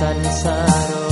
sansara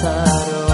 passaram.